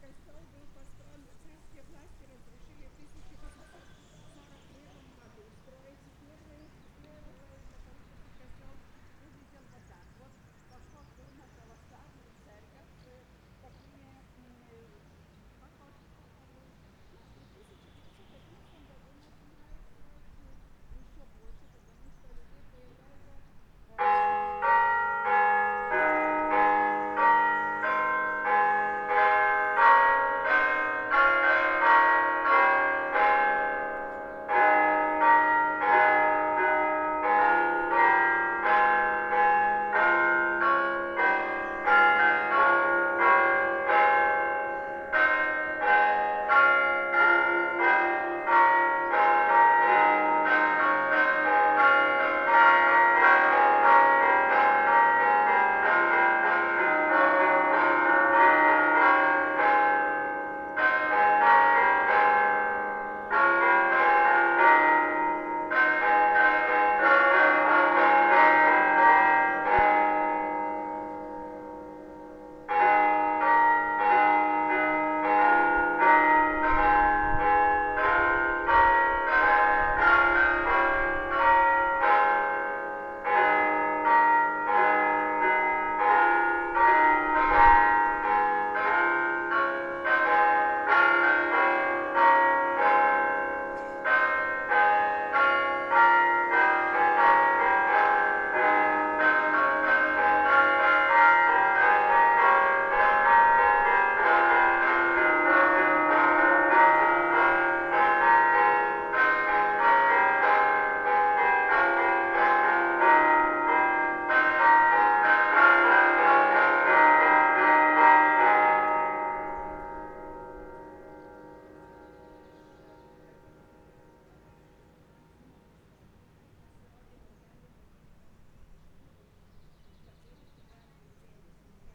Chris, Billy, Beaver.